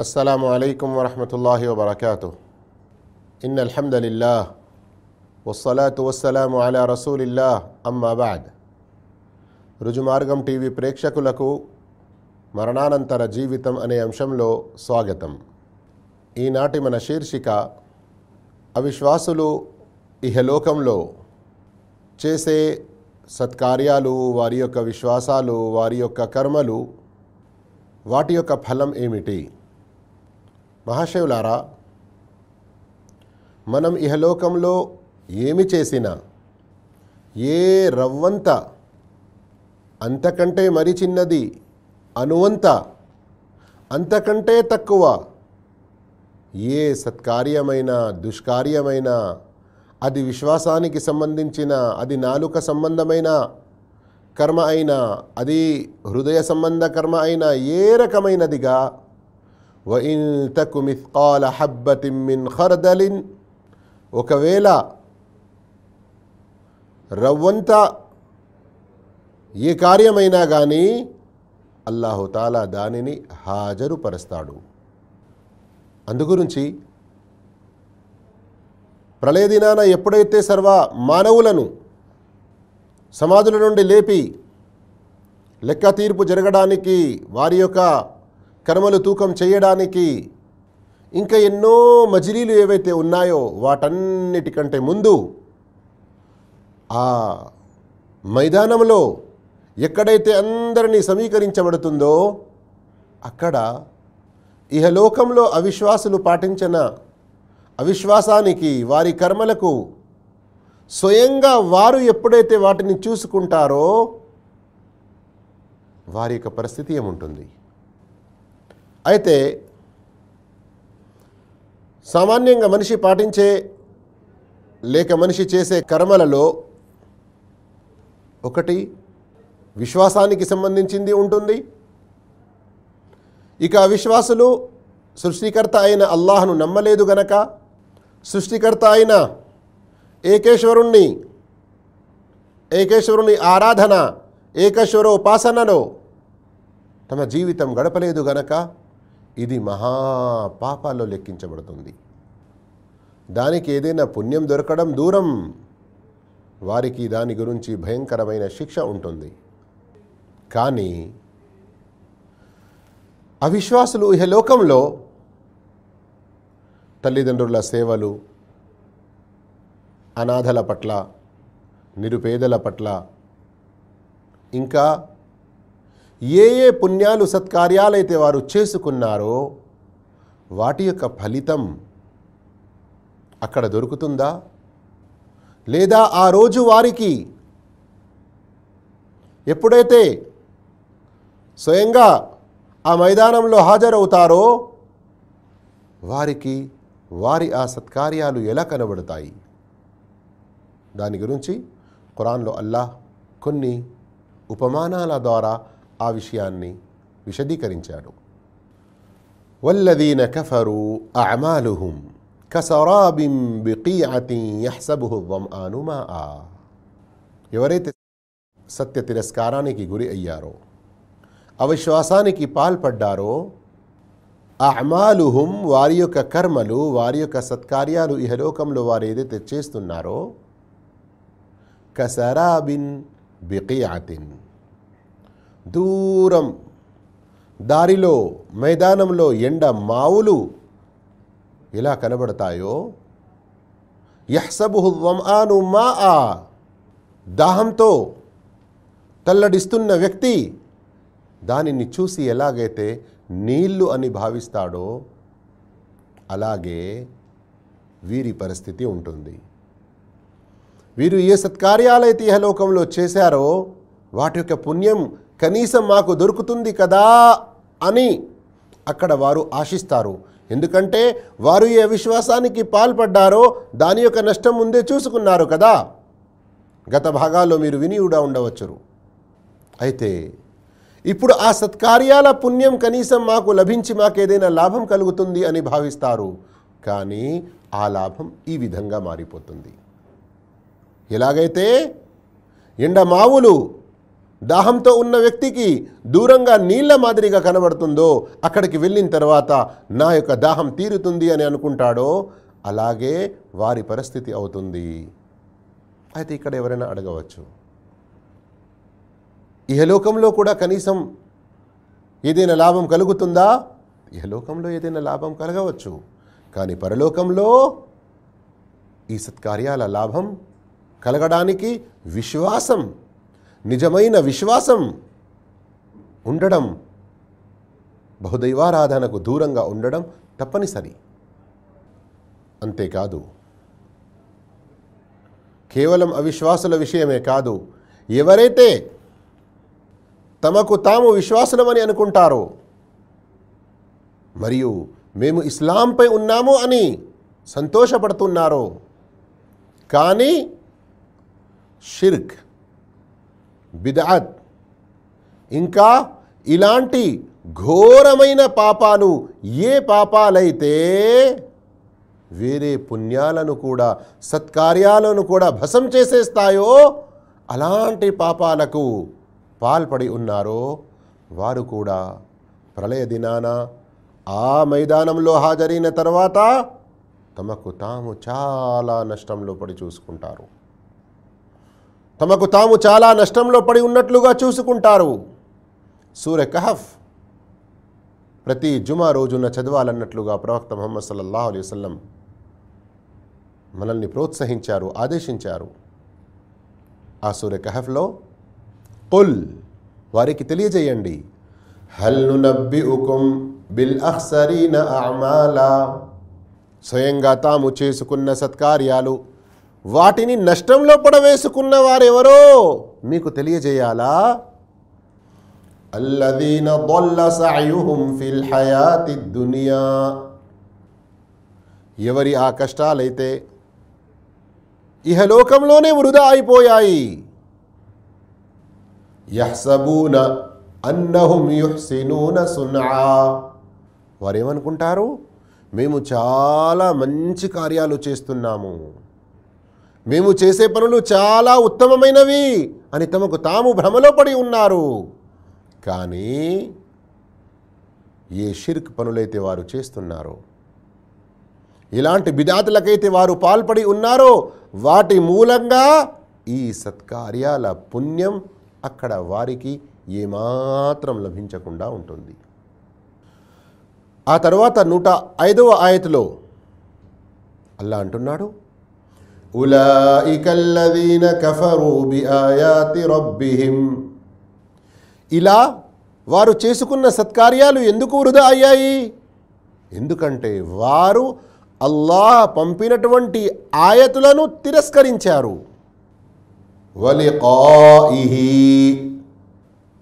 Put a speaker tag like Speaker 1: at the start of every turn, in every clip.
Speaker 1: السلام عليكم ورحمة الله وبركاته إن الحمد لله والصلاة والسلام على رسول الله أما بعد రుజుమార్గం TV ప్రేక్షకులకు మరణానంతర జీవితం అనే అంశంలో స్వాగతం ఈనాటి మన శీర్షిక అవిశ్వాసులు ఇహలోకంలో చేసే సత్కార్యాలు వారి యొక్క విశ్వాసాలు వారి యొక్క కర్మలు వాటి యొక్క ఫలం ఏమిటి మహాశివులారా మనం ఇహలోకంలో ఏమి చేసినా ఏ రవ్వంత అంతకంటే మరి చిన్నది అనువంత అంతకంటే తక్కువ ఏ సత్కార్యమైన దుష్కార్యమైన అది విశ్వాసానికి సంబంధించిన అది నాలుక సంబంధమైన కర్మ అయినా అది హృదయ సంబంధ కర్మ అయినా ఏ రకమైనదిగా వఇన్ తకు మిస్కాల హబ్బతి మిన్ ఖర్దలిన్ ఒకవేళ రవ్వంత ఏ కార్యమైనా కానీ అల్లాహుతాలా దానిని హాజరుపరుస్తాడు. అందుగురించి ప్రళయ దినాన ఎప్పుడైతే సర్వ మానవులను సమాధుల నుండి లేపి లెక్క తీర్పు జరగడానికి వారి యొక్క కర్మలు తూకం చేయడానికి ఇంకా ఎన్నో మజిలీలు ఏవైతే ఉన్నాయో వాటన్నిటికంటే ముందు ఆ మైదానంలో ఎక్కడైతే అందరినీ సమీకరించబడుతుందో అక్కడ ఇహలోకంలో అవిశ్వాసులు పాటించిన అవిశ్వాసానికి వారి కర్మలకు స్వయంగా వారు ఎప్పుడైతే వాటిని చూసుకుంటారో వారి యొక్క పరిస్థితి ఏముంటుంది? అయితే సామాన్యంగా మనిషి పాటించే లేక మనిషి చేసే కర్మలలో ఒకటి విశ్వాసానికి సంబంధించింది ఉంటుంది. ఇక అవిశ్వాసులు సృష్టికర్త అయిన అల్లాహను నమ్మలేదు గనక సృష్టికర్త అయిన ఏకేశ్వరుణ్ణి ఏకేశ్వరుని ఆరాధన ఏకేశ్వర ఉపాసనలో తమ జీవితం గడపలేదు గనక ఇది మహాపాపాల్లో లెక్కించబడుతుంది. దానికి ఏదైనా పుణ్యం దొరకడం దూరం. వారికి దాని గురించి భయంకరమైన శిక్ష ఉంటుంది. కానీ అవిశ్వాసులు ఇహ లోకంలో తల్లిదండ్రుల సేవలు అనాథల పట్ల నిరుపేదల పట్ల ఇంకా ఏ ఏ పుణ్యాలు సత్కార్యాలైతే వారు చేసుకున్నారో వాటి యొక్క ఫలితం అక్కడ దొరుకుతుందా? లేదా ఆ రోజు వారికి ఎప్పుడైతే స్వయంగా ఆ మైదానంలో హాజరవుతారో వారికి వారి ఆ సత్కార్యాలు ఎలా కనబడతాయి? దాని గురించి ఖురాన్లో అల్లాహ్ కొన్ని ఉపమానాల ద్వారా ఆ విషయాన్ని విశదీకరించాడు వల్లదీన కఫరు అమాలుహుం కసరాబిం బికీఅతి యహ్సబుహు వమ్ఆను మా ఆ ఎవరైతే సత్య తిరస్కారానికి గురి అయ్యారో అవిశ్వాసానికి పాల్పడ్డారో అమాలుహుం వారి యొక్క కర్మలు వారి యొక్క సత్కార్యాలు ఇహలోకంలో వారు ఏదైతే చేస్తున్నారో కసరాబిన్ బికియాతిన్ దూరం. దారిలో మైదానంలో ఎండ మావులు ఎలా కనబడతాయో? యహ్సబుహుద్వమాను మా ఆ దాహంతో తల్లడిస్తున్న వ్యక్తి దానిని చూసి ఎలాగైతే నీళ్ళు అని భావిస్తాడో అలాగే వీరి పరిస్థితి ఉంటుంది. వీరు ఏ సత్కార్యాలైతే ఇహలోకంలో చేశారో వాటి యొక్క పుణ్యం కనీసం మాకు దొరుకుతుంది కదా అని అక్కడ వారు ఆశిస్తారు. ఎందుకంటే వారు ఏ విశ్వాసానికి పాల్పడ్డారో దాని యొక్క నష్టం ముందే చూసుకున్నారు కదా. గత భాగాల్లో మీరు విని కూడా అయితే ఇప్పుడు ఆ సత్కార్యాల పుణ్యం కనీసం మాకు లభించి మాకేదైనా లాభం కలుగుతుంది అని భావిస్తారు. కానీ ఆ లాభం ఈ విధంగా మారిపోతుంది. ఎలాగైతే ఎండ మావులు దాహంతో ఉన్న వ్యక్తికి దూరంగా నీళ్ళ మాదిరిగా కనబడుతుందో అక్కడికి వెళ్ళిన తర్వాత నా యొక్క దాహం తీరుతుంది అని అనుకుంటాడో అలాగే వారి పరిస్థితి అవుతుంది. అయితే ఇక్కడ ఎవరైనా అడగవచ్చు. ఇహలోకంలో కూడా కనీసం ఏదైనా లాభం కలుగుతుందా? ఇహలోకంలో ఏదైనా లాభం కలగవచ్చు. కానీ పరలోకంలో ఈ సత్కార్యాల లాభం కలగడానికి విశ్వాసం నిజమైన విశ్వాసం ఉండడం బహుదైవారాధనకు దూరంగా ఉండడం తప్పనిసరి. అంతేకాదు కేవలం అవిశ్వాసుల విషయమే కాదు ఎవరైతే తమకు తాము విశ్వాసులమని అనుకుంటారో మరియు మేము ఇస్లాంపై ఉన్నాము అని సంతోషపడుతున్నారో కానీ షిర్క్ బిదాత్ ఇంకా ఇలాంటి ఘోరమైన పాపాలు ఏ పాపాలైతే వేరే పుణ్యాలను కూడా సత్కార్యాలను కూడా భసం చేసేస్తాయో అలాంటి పాపాలకు పాల్పడి ఉన్నారో వారు కూడా ప్రళయ దినాన ఆ మైదానంలో హాజరైన తర్వాత తమకు తాము చాలా నష్టంలో పడి చూసుకుంటారు. తమకు తాము చాలా నష్టంలో పడి ఉన్నట్లుగా చూసుకుంటారు. సూర్య కహఫ్. ప్రతి జుమా రోజున చదవాలన్నట్లుగా ప్రవక్త ముహమ్మద్ సల్లల్లాహు అలైహి వసల్లం మనల్ని ప్రోత్సహించారు ఆదేశించారు. ఆ సూర్య కహఫ్లో కుల్ వారికి తెలియజేయండి. హల్ నునబ్బిఉకుం బిల్ అఖ్సరీన అమాలా. స్వయంగా తాము చేసుకున్న సత్కార్యాలు వాటిని నష్టంలో పడవేసుకున్న వారెవరో మీకు తెలియజేయాలా? అల్లదీన ضل సయుహుం ఫిల్ హయాతి దునియా. ఎవరి ఆ కష్టాలైతే ఇహలోకంలోనే వృధా అయిపోయాయి. యహ్సబూన అన్నహుం యుహ్సినూన సున్నా వారేమనుకుంటారు? మేము చాలా మంచి కార్యాలు చేస్తున్నాము. మేము చేసే పనులు చాలా ఉత్తమమైనవి అని తమకు తాము భ్రమలో పడి ఉన్నారు. కానీ ఏ షిర్క్ పనులైతే వారు చేస్తున్నారో ఇలాంటి బిదాతులకైతే వారు పాల్పడి ఉన్నారో వాటి మూలంగా ఈ సత్కార్యాల పుణ్యం అక్కడ వారికి ఏమాత్రం లభించకుండా ఉంటుంది. ఆ తర్వాత నూట ఐదవ ఆయతలో అల్లా అంటున్నాడు ఉలాయికల్లదీన కఫరు బిఆయాతి రబ్బిహిం ఇలా వారు చేసుకున్న సత్కార్యాలు ఎందుకు వృధా అయ్యాయి? ఎందుకంటే వారు అల్లాహ్ పంపినటువంటి ఆయతులను తిరస్కరించారు. వలికాయిహి.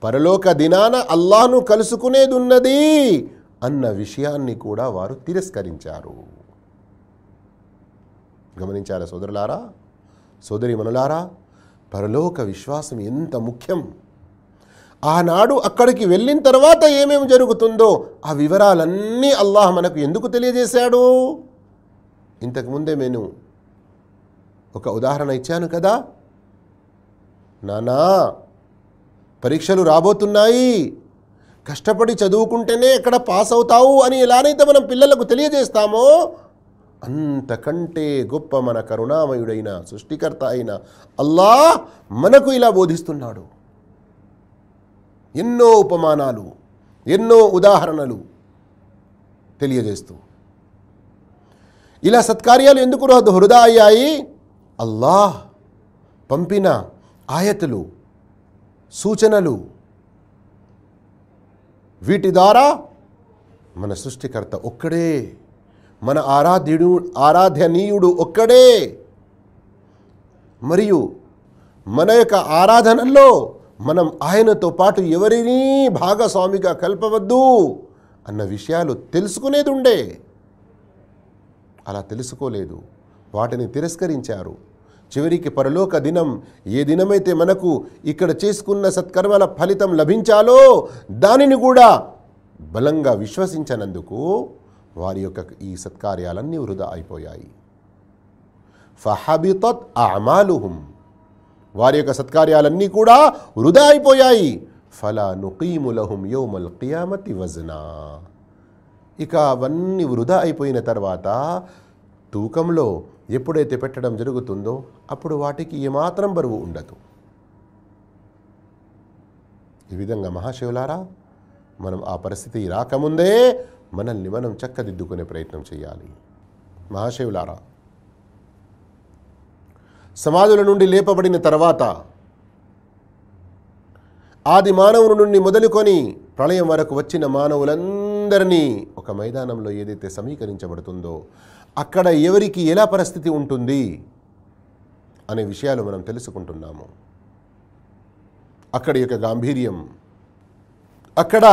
Speaker 1: పరలోక దినాన అల్లాహ్ను కలుసుకునేదున్నది అన్న విషయాన్ని కూడా వారు తిరస్కరించారు. గమనించారా సోదరులారా? సోదరి మనులారా పరలోక విశ్వాసం ఎంత ముఖ్యం? ఆనాడు అక్కడికి వెళ్ళిన తర్వాత ఏమేమి జరుగుతుందో ఆ వివరాలన్నీ అల్లాహ్ మనకు ఎందుకు తెలియజేశాడు? ఇంతకుముందే నేను ఒక ఉదాహరణ ఇచ్చాను కదా. నానా పరీక్షలు రాబోతున్నాయి. కష్టపడి చదువుకుంటేనే ఎక్కడ పాస్ అవుతావు అని ఎలానైతే మనం పిల్లలకు తెలియజేస్తామో అంతకంటే గొప్ప మన కరుణామయుడైన సృష్టికర్త అయిన అల్లాహ్ మనకు ఇలా బోధిస్తున్నాడు. ఎన్నో ఉపమానాలు ఎన్నో ఉదాహరణలు తెలియజేస్తూ. ఇలా సత్కార్యాలు ఎందుకు హృదా అయ్యాయి? అల్లాహ్ పంపిన ఆయతులు సూచనలు వీటి ద్వారా మన సృష్టికర్త ఒక్కడే మన ఆరాధ్యుడు ఆరాధ్యనీయుడు ఒక్కడే. మరియు మన యొక్క ఆరాధనలో మనం ఆయనతో పాటు ఎవరినీ భాగస్వామిగా కలపవద్దు అన్న విషయాలు తెలుసుకునేది ఉండే అలా తెలుసుకోలేదు. వాటిని తిరస్కరించారు. చివరికి పరలోక దినం ఏ దినమైతే మనకు ఇక్కడ చేసుకున్న సత్కర్మల ఫలితం లభించాలో దానిని కూడా బలంగా విశ్వసించనందుకు వారి యొక్క ఈ సత్కార్యాలన్నీ వృధా అయిపోయాయి. ఫహబితత్ అమాలుహుం వారి యొక్క సత్కార్యాలన్నీ కూడా వృధా అయిపోయాయి. ఫలా నుకీములహుం యోమల్ కియామతి వజనా. ఇక అవన్నీ వృధా అయిపోయిన తర్వాత తూకంలో ఎప్పుడైతే పెట్టడం జరుగుతుందో అప్పుడు వాటికి ఏమాత్రం బరువు ఉండదు. ఈ విధంగా మహాశివులారా మనం ఆ పరిస్థితి రాకముందే మనల్ని మనం చక్కదిద్దుకునే ప్రయత్నం చేయాలి. మహాశివులారా సమాధుల నుండి లేపబడిన తర్వాత ఆది మానవుని నుండి మొదలుకొని ప్రళయం వరకు వచ్చిన మానవులందరినీ ఒక మైదానంలో ఏదైతే సమీకరించబడుతుందో అక్కడ ఎవరికి ఎలా పరిస్థితి ఉంటుంది అనే విషయాలు మనం తెలుసుకుంటున్నాము. అక్కడి యొక్క గాంభీర్యం అక్కడ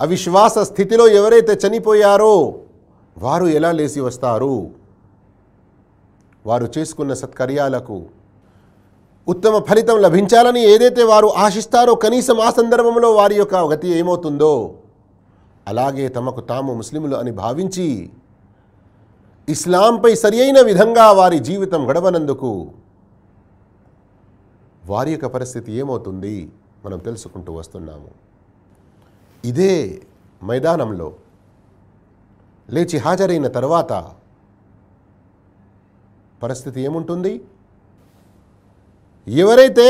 Speaker 1: అవిశ్వాస స్థితిలో ఎవరైతే చనిపోయారో వారు ఎలా లేచి వస్తారు? వారు చేసుకున్న సత్కర్యాలకు ఉత్తమ ఫలితం లభించాలని ఏదైతే వారు ఆశిస్తారో కనీసం ఆ సందర్భంలో వారి యొక్క గతి ఏమవుతుందో అలాగే తమకు తాము ముస్లిములు అని భావించి ఇస్లాంపై సరి అయిన విధంగా వారి జీవితం గడవనందుకు వారి యొక్క పరిస్థితి ఏమవుతుంది? మనం తెలుసుకుంటూ వస్తున్నాము. ఇదే మైదానంలో లేచి హాజరైన తర్వాత పరిస్థితి ఏముంటుంది? ఎవరైతే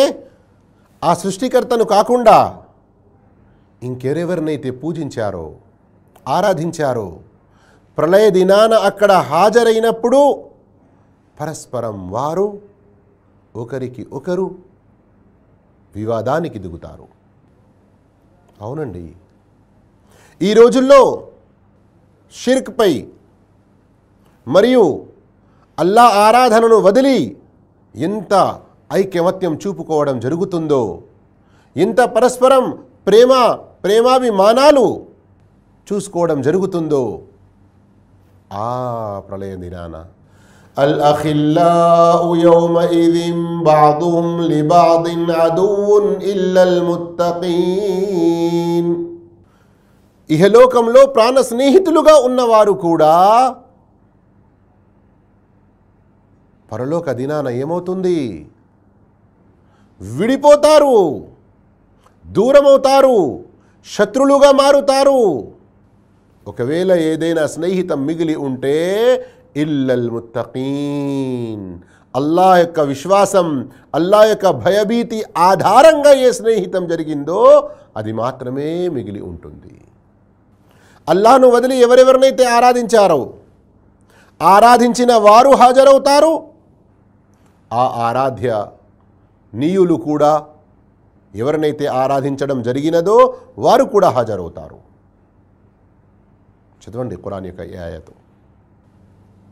Speaker 1: ఆ సృష్టికర్తను కాకుండా ఇంకెరెవరినైతే పూజించారో ఆరాధించారో ప్రళయ దినాన అక్కడ హాజరైనప్పుడు పరస్పరం వారు ఒకరికి ఒకరు వివాదానికి దిగుతారు. అవునండి. ఈ రోజుల్లో షిర్క్పై మరియు అల్లా ఆరాధనను వదిలి ఎంత ఐక్యమత్యం చూపుకోవడం జరుగుతుందో ఎంత పరస్పరం ప్రేమ ప్రేమాభిమానాలు చూసుకోవడం జరుగుతుందో ఆ ప్రళయ దినాన الأخلاء يومئذ بعضهم لبعض عدو إلا المتقين ఇహలోకంలో ప్రాణ స్నేహితులుగా ఉన్నవారు కూడా పరలోక దినాన ఏమవుతుంది? విడిపోతారు దూరమవుతారు శత్రులుగా మారుతారు. ఒకవేళ ఏదైనా స్నేహితం మిగిలి ఉంటే ఇల్లల్ ముత్తకీన్ అల్లా యొక్క విశ్వాసం అల్లా యొక్క భయభీతి ఆధారంగా ఏ స్నేహితం జరిగిందో అది మాత్రమే మిగిలి ఉంటుంది. అల్లాను వదిలి ఎవరెవరినైతే ఆరాధించారో ఆరాధించిన వారు హాజరవుతారు. ఆ ఆరాధ్య నీయులు కూడా ఎవరినైతే ఆరాధించడం జరిగినదో వారు కూడా హాజరవుతారు. చదవండి కురాన్ యొక్క ఈ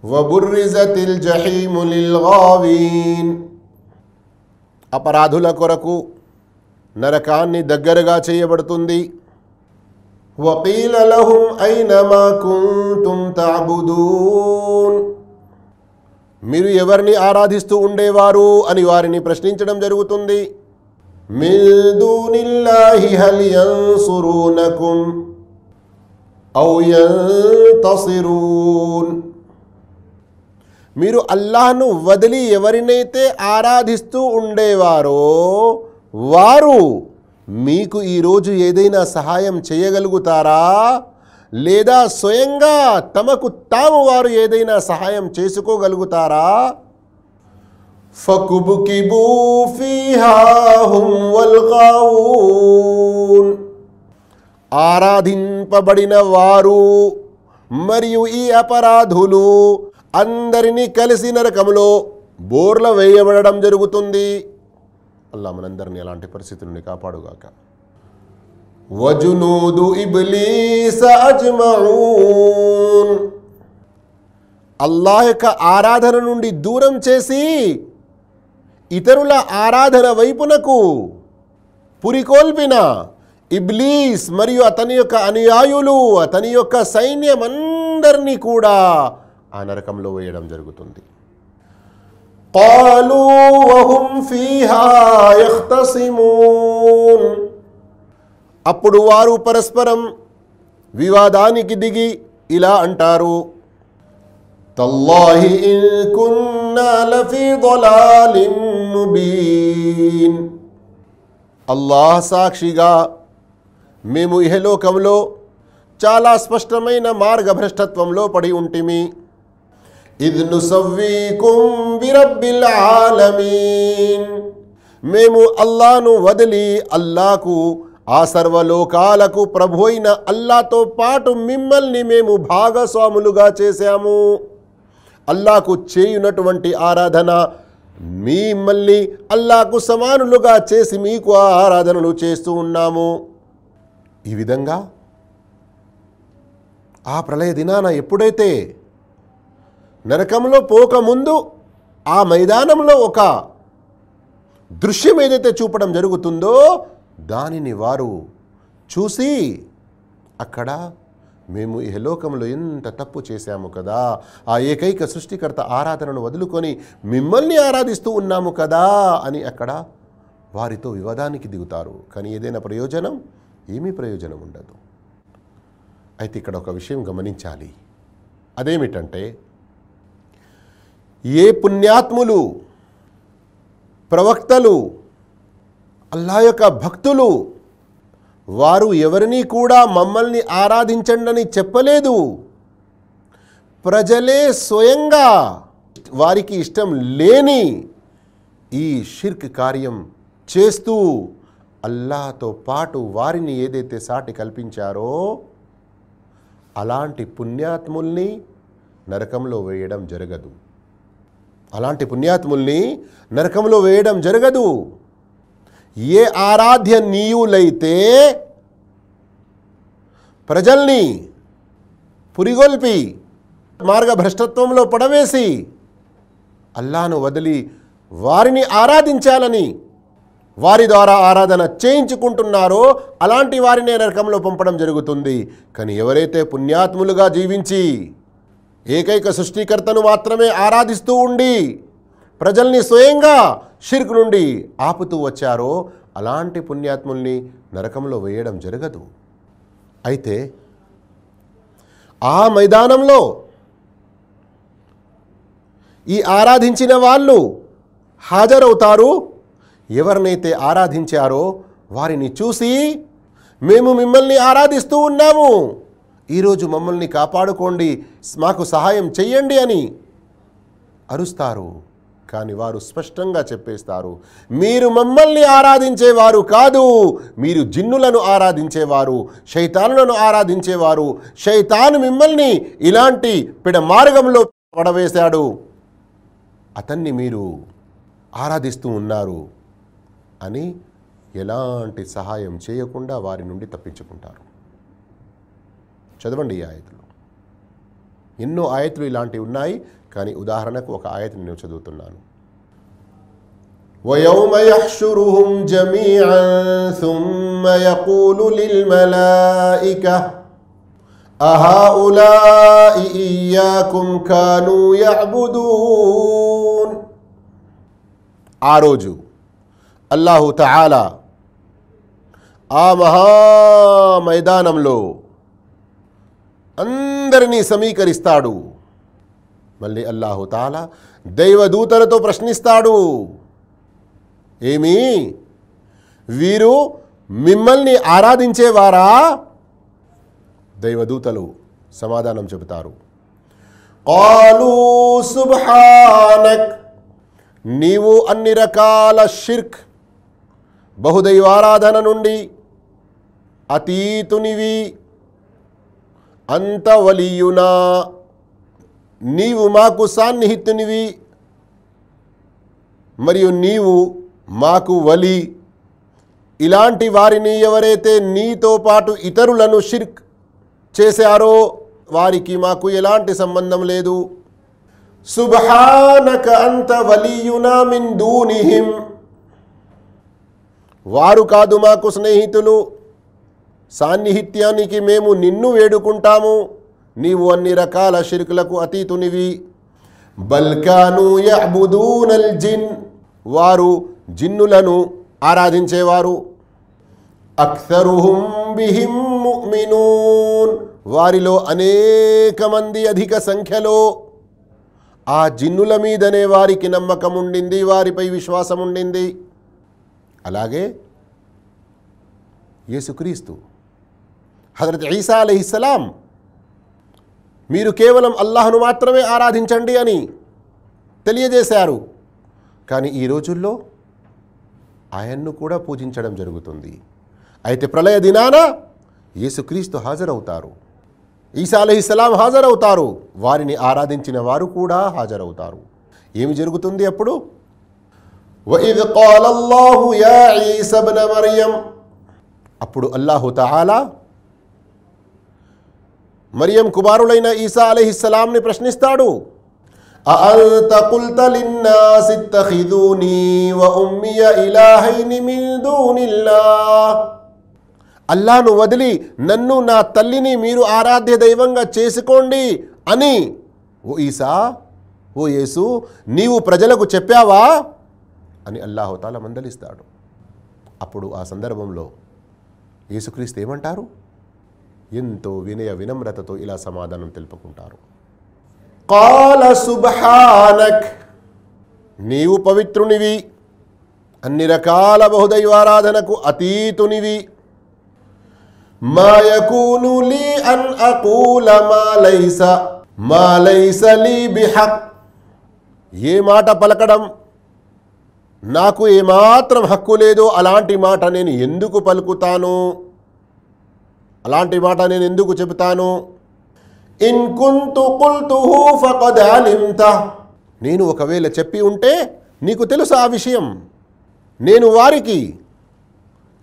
Speaker 1: వబుర్రిజతిల్ జహీము లిల్గావీన్. అపరాధుల కొరకు నరకాన్ని దగ్గరగా చేయబడుతుంది. وقيل لهم أين ما كنتم تعبدون మీరు ఎవరిని ఆరాధిస్తూ ఉండేవారు అని వారిని ప్రశ్నించడం జరుగుతుంది మిల్ దూనిల్లాహి హల్ యన్సురూనకుం ఔ యంతసిరూన్ మీరు అల్లాహ్ను వదిలి ఎవరినైతే ఆరాధిస్తూ ఉండేవారో వారు మీకు ఈరోజు ఏదైనా సహాయం చేయగలుగుతారా? లేదా స్వయంగా తమకు తాము వారు ఏదైనా సహాయం చేసుకోగలుగుతారా? ఆరాధింపబడిన వారు మరియు ఈ అపరాధులు అందరినీ కలిసి నరకములో బోర్ల వేయబడడం జరుగుతుంది. అల్లా మనందరినీ అలాంటి పరిస్థితి నుండి కాపాడుగాక. వజునూదు ఇబ్లీస్ అజ్మఊన్. అల్లా యొక్క ఆరాధన నుండి దూరం చేసి ఇతరుల ఆరాధన వైపునకు పురికొల్పిన ఇబ్లీస్ మరియు అతని యొక్క అనుయాయులు అతని యొక్క సైన్యం అందరినీ కూడా ఆ నరకంలో వేయడం జరుగుతుంది. قالوا وهم فيها يختصمون అప్పుడు వారు పరస్పరం వివాదానికి దిగి ఇలా అంటారు తల్లాహి ఇన్ కున్నా లఫీ ضلالٍ ముబీన్ అల్లాహ్ సాక్షిగా మేము ఇహలోకంలో చాలా స్పష్టమైన మార్గభ్రష్టత్వంలో పడి ఉంటిమి ఇద్ నుసవ్వీకుం బిరబ్బిల్ ఆలమీన్ మేము అల్లాను వదిలి అల్లాకు ఆ సర్వలోకాలకు ప్రభు అయిన అల్లాతో పాటు మిమ్మల్ని మేము భాగస్వాములుగా చేశాము. అల్లాకు చేయునటువంటి ఆరాధన మిమ్మల్ని అల్లాకు సమానులుగా చేసి మీకు ఆ ఆరాధనలు చేస్తూ ఉన్నాము. ఈ విధంగా ఆ ప్రళయ దినాన ఎప్పుడైతే నరకంలో పోకముందు ఆ మైదానంలో ఒక దృశ్యం ఏదైతే చూపడం జరుగుతుందో దానిని వారు చూసి అక్కడ మేము ఈ లోకంలో ఎంత తప్పు చేశాము కదా? ఆ ఏకైక సృష్టికర్త ఆరాధనను వదులుకొని మిమ్మల్ని ఆరాధిస్తూ ఉన్నాము కదా? అని అక్కడ వారితో వివాదానికి దిగుతారు. కానీ ఏదైనా ప్రయోజనం? ఏమీ ప్రయోజనం ఉండదు. అయితే ఇక్కడ ఒక విషయం గమనించాలి. అదేమిటంటే ఏ పుణ్యాత్ములు ప్రవక్తలు అల్లా యొక్క భక్తులు వారు ఎవరిని కూడా మమ్మల్ని ఆరాధించండని చెప్పలేదు. ప్రజలే స్వయంగా వారికి ఇష్టం లేని ఈ షిర్క్ కార్యం చేస్తూ అల్లాతో పాటు వారిని ఏదైతే సాటి కల్పించారో అలాంటి పుణ్యాత్ముల్ని నరకంలో వేయడం జరగదు. అలాంటి పుణ్యాత్ముల్ని నరకంలో వేయడం జరగదు. ఏ ఆరాధ్య నీయులైతే ప్రజల్ని పురిగొల్పి మార్గభ్రష్టత్వంలో పడవేసి అల్లాను వదిలి వారిని ఆరాధించాలని వారి ద్వారా ఆరాధన చేయించుకుంటున్నారో అలాంటి వారినే నరకంలో పంపడం జరుగుతుంది. కానీ ఎవరైతే పుణ్యాత్ములుగా జీవించి ఏకైక సృష్టికర్తను మాత్రమే ఆరాధిస్తూ ఉండి ప్రజల్ని స్వయంగా షిర్క్ నుండి ఆపుతూ వచ్చారో అలాంటి పుణ్యాత్ముల్ని నరకంలో వేయడం జరగదు. అయితే ఆ మైదానంలో ఈ ఆరాధించిన వాళ్ళు హాజరవుతారు. ఎవరినైతే ఆరాధించారో వారిని చూసి మేము మిమ్మల్ని ఆరాధిస్తూ ఉన్నాము. ఈరోజు మమ్మల్ని కాపాడుకోండి మాకు సహాయం చెయ్యండి అని అరుస్తారు. కానీ వారు స్పష్టంగా చెప్పేస్తారు మీరు మమ్మల్ని ఆరాధించేవారు కాదు మీరు జిన్నులను ఆరాధించేవారు శైతానులను ఆరాధించేవారు శైతాను మిమ్మల్ని ఇలాంటి పిడ మార్గంలో పడవేశాడు. అతన్ని మీరు ఆరాధిస్తూ ఉన్నారు అని ఎలాంటి సహాయం చేయకుండా వారి నుండి తప్పించుకుంటారు. చదవండి ఈ ఆయతులు ఎన్నో ఆయతులు ఇలాంటివి ఉన్నాయి కానీ ఉదాహరణకు ఒక ఆయతను నేను చదువుతున్నాను ويوم يحشرهم جميعا ثم يقول للملائكة أهؤلاء إياكم كانوا يعبدون ఆ రోజు అల్లాహు తఆలా ఆ మహా మైదానంలో అందరినీ సమీకరిస్తాడు. మళ్ళీ అల్లాహుతాల దైవదూతలతో ప్రశ్నిస్తాడు. ఏమి? వీరు మిమ్మల్ని ఆరాధించేవారా? దైవదూతలు సమాధానం చెబుతారు. కాలు సుబ్హానక్ నీవు అన్ని రకాల షిర్క్ బహుదైవారాధన నుండి అతీతునివి అంతవలియునా. నీవు మాకు సాన్నిహితునివి. మరియు నీవు మాకు వలి. ఇలాంటి వారిని ఎవరైతే నీతో పాటు ఇతరులను షిర్క్ చేశారో వారికి మాకు ఎలాంటి సంబంధం లేదు. సుభానక అంత మిందూనిహిం మిన్ దూనిహిం. వారు కాదు మాకు స్నేహితులు. సాన్నిహిత్యానికి మేము నిన్ను వేడుకుంటాము. నీవు అన్ని రకాల షిర్కులకు అతీతునివి. బల్కాను యఅబుదూనల్ జిన్. వారు జిన్నులను ఆరాధించేవారు. అక్సరుహుం బిహిం ముమినూన్. వారిలో అనేక మంది అధిక సంఖ్యలో. ఆ జిన్నుల మీదనే వారికి నమ్మకం ఉండింది వారిపై విశ్వాసం ఉండింది. అలాగే యేసుక్రీస్తు హజరత్ ఈసా అలహిస్సలాం మీరు కేవలం అల్లాహను మాత్రమే ఆరాధించండి అని తెలియజేశారు. కానీ ఈ రోజుల్లో ఆయన్ను కూడా పూజించడం జరుగుతుంది. అయితే ప్రళయ దినాన యేసుక్రీస్తు హాజరవుతారు. ఈసా అలహిస్సలాం హాజరవుతారు. వారిని ఆరాధించిన వారు కూడా హాజరవుతారు. ఏమి జరుగుతుంది అప్పుడు? అప్పుడు అల్లాహు తాలా మరియం కుమారులైన ఈసా అలహిస్సలాంని ప్రశ్నిస్తాడు అఅంత قلت للناس اتخذوني وأمي إلهين من دون الله అల్లాను వదిలి నన్ను నా తల్లిని మీరు ఆరాధ్య దైవంగా చేసుకోండి అని ఓ ఈసా ఓ యేసు నీవు ప్రజలకు చెప్పావా అని అల్లాహుతాల మందలిస్తాడు అప్పుడు ఆ సందర్భంలో యేసుక్రీస్తు ఏమంటారు ఎంతో వినయ వినమ్రతతో ఇలా సమాధానం తెలుపుకుంటారు. కాల శుభానక్ నీవు పవిత్రునివి. అన్ని రకాల బహుదైవారాధనకు అతీతునివి. మా అన్ అకూల మా బిహక్. ఏ మాట పలకడం? నాకు ఏమాత్రం హక్కు లేదో అలాంటి మాట నేను ఎందుకు పలుకుతాను? అలాంటి మాట నేను ఎందుకు చెబుతాను? ఇన్ కుంతు కుల్తుహు ఫకద్ అలిమ్త నేను ఒకవేళ చెప్పి ఉంటే నీకు తెలుసు ఆ విషయం? నేను వారికి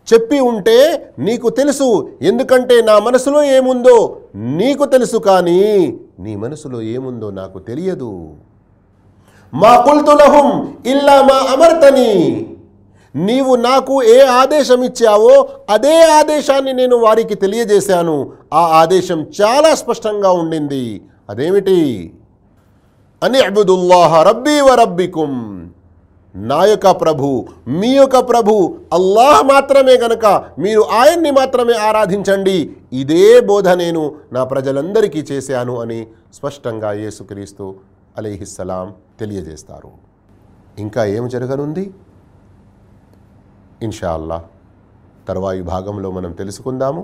Speaker 1: చెప్పి ఉంటే నీకు తెలుసు ఎందుకంటే నా మనసులో ఏముందో నీకు తెలుసు కానీ నీ మనసులో ఏముందో నాకు తెలియదు. మా కుల్తులహుం ఇల్లా మా అమర్తని. నీవు నాకు ఏ ఆదేశం ఇచ్చావో అదే ఆదేశాన్ని నేను వారికి తెలియజేశాను. ఆ ఆదేశం చాలా స్పష్టంగా ఉండింది. అదేమిటి? అని అబుదుల్లాహ రబ్బీ వ రబ్బికుం. నా యొక్క ప్రభు మీ యొక్క ప్రభు అల్లాహ్ మాత్రమే గనక మీరు ఆయన్ని మాత్రమే ఆరాధించండి. ఇదే బోధ నేను నా ప్రజలందరికీ చేశాను అని స్పష్టంగా యేసుక్రీస్తు అలీహిస్సలాం తెలియజేస్తారు. ఇంకా ఏం జరగనుంది? ఇన్షా అల్లాహ్ తర్వాయి భాగంలో మనం తెలుసుకుందాము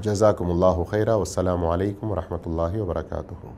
Speaker 1: జజాకుముల్లాహు ఖైరా వస్సలాము అలైకుం వరహమతుల్లాహి వబర్కాతుహు